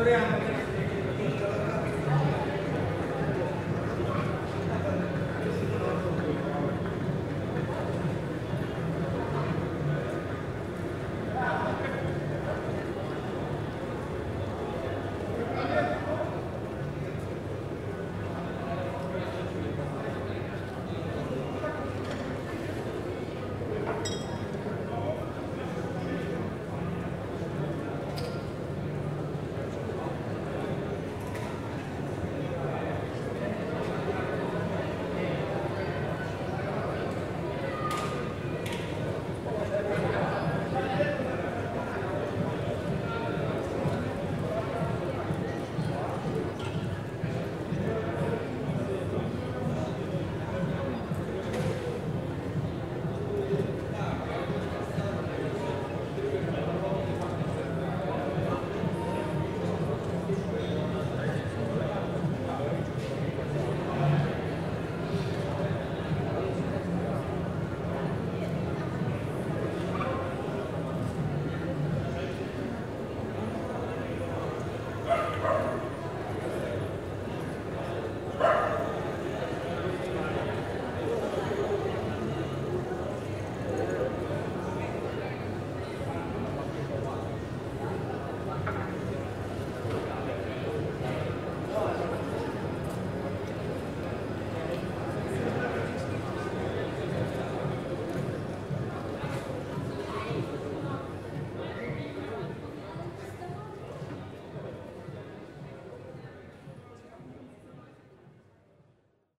Coreano.